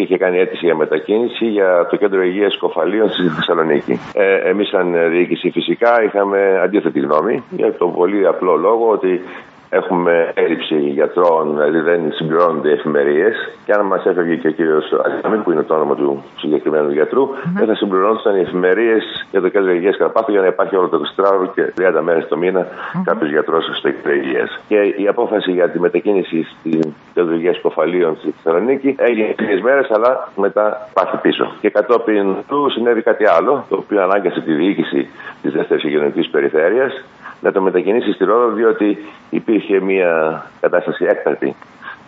και είχε κάνει αίτηση για μετακίνηση για το κέντρο υγείας Κοφαλίων στη Θεσσαλονίκη. Ε, Εμείς, σαν διοίκηση, φυσικά είχαμε αντίθετη γνώμη για τον πολύ απλό λόγο ότι Έχουμε έλλειψη γιατρών, δηλαδή δεν συμπληρώνονται οι εφημερίες. Και αν μας έφευγε και ο κύριος Αζάμι, που είναι το όνομα του συγκεκριμένου γιατρού, δεν θα συμπληρώνονταν οι εφημερίες για το κέντρο υγείας Καρπάθου για να υπάρχει όλο το 24ωρο και 30 μέρες το μήνα κάποιος γιατρός στο κέντρο υγείας. Και η απόφαση για τη μετακίνηση στην κέντρο υγείας Κοφαλίων στη Θεσσαλονίκη έγινε τρεις μέρες, αλλά μετά πάει πίσω. Και κατόπιν του συνέβη κάτι άλλο, το οποίο ανάγκασε τη διοίκηση της δεύτερης υγειονομικής περιφέρειας να το μετακινήσει στη Ρόδο, διότι υπήρχε μια κατάσταση έκτακτη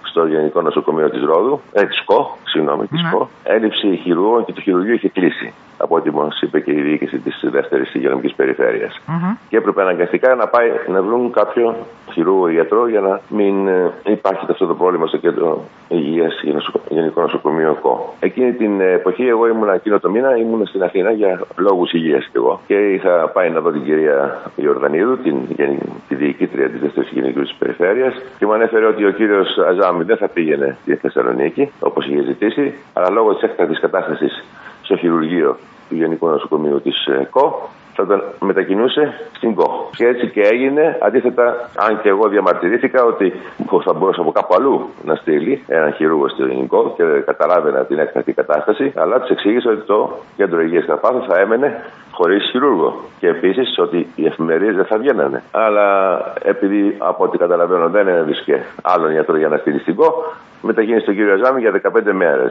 στο Γενικό Νοσοκομείο της Ρόδου, ε, της ΚΟ, συγγνώμη, της ΚΟ, έλλειψη χειρουργών και το χειρουργείο είχε κλείσει. Από ό,τι μας είπε και η διοίκηση της δεύτερης υγειονομικής περιφέρειας. Mm-hmm. Και έπρεπε αναγκαστικά να πάει να βρουν κάποιο χειρούργο γιατρό για να μην ε, υπάρχει αυτό το πρόβλημα στο κέντρο υγείας Γενικό Νοσοκομείο ΚΟ. Εκείνη την εποχή, εγώ ήμουν εκείνο το μήνα, ήμουν στην Αθήνα για λόγους υγείας κι εγώ. Και είχα πάει να δω την κυρία Ιορδανίδου, την, τη διοικήτρια της δεύτερης γενική περιφέρειας, και μου ανέφερε ότι ο κύριος Αζάμι δεν θα πήγαινε στη Θεσσαλονίκη, όπως είχε ζητήσει, αλλά λόγω της έκτακτης κατάστασης στο χειρουργείο του Γενικού Νοσοκομείου της ε, ΚΟ, θα τον μετακινούσε στην ΚΟ. Και έτσι και έγινε, αντίθετα, αν και εγώ διαμαρτυρήθηκα ότι θα μπορούσε από κάπου αλλού να στείλει έναν χειρούργο στο ελληνικό και καταλάβαινα την έκτακτη κατάσταση, αλλά τους εξήγησε ότι το κέντρο υγείας Καρπάθου θα έμενε χωρίς χειρούργο. Και επίσης ότι οι εφημερίες δεν θα βγαίνανε. Αλλά επειδή από ό,τι καταλαβαίνω δεν έβρισκε άλλον γιατρό για να στείλει στην ΚΟ, μετακίνησε τον κύριο Ζάμι για 15 μέρες.